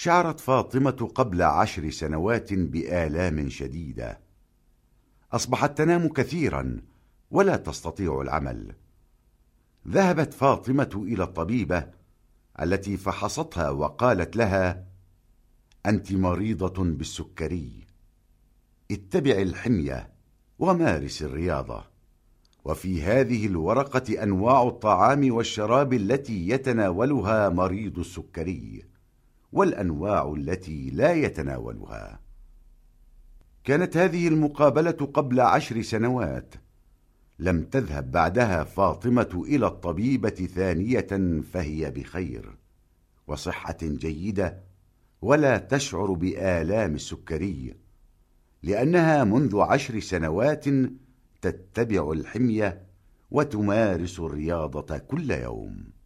شعرت فاطمة قبل عشر سنوات بآلام شديدة. أصبحت تنام كثيرا ولا تستطيع العمل. ذهبت فاطمة إلى الطبيبة التي فحصتها وقالت لها أنت مريضة بالسكري. اتبع الحمية ومارس الرياضة. وفي هذه الورقة أنواع الطعام والشراب التي يتناولها مريض السكري. والأنواع التي لا يتناولها. كانت هذه المقابلة قبل عشر سنوات. لم تذهب بعدها فاطمة إلى الطبيبة ثانية فهي بخير. وصحة جيدة ولا تشعر بآلام السكري لأنها منذ عشر سنوات تتبع الحمية وتمارس الرياضة كل يوم.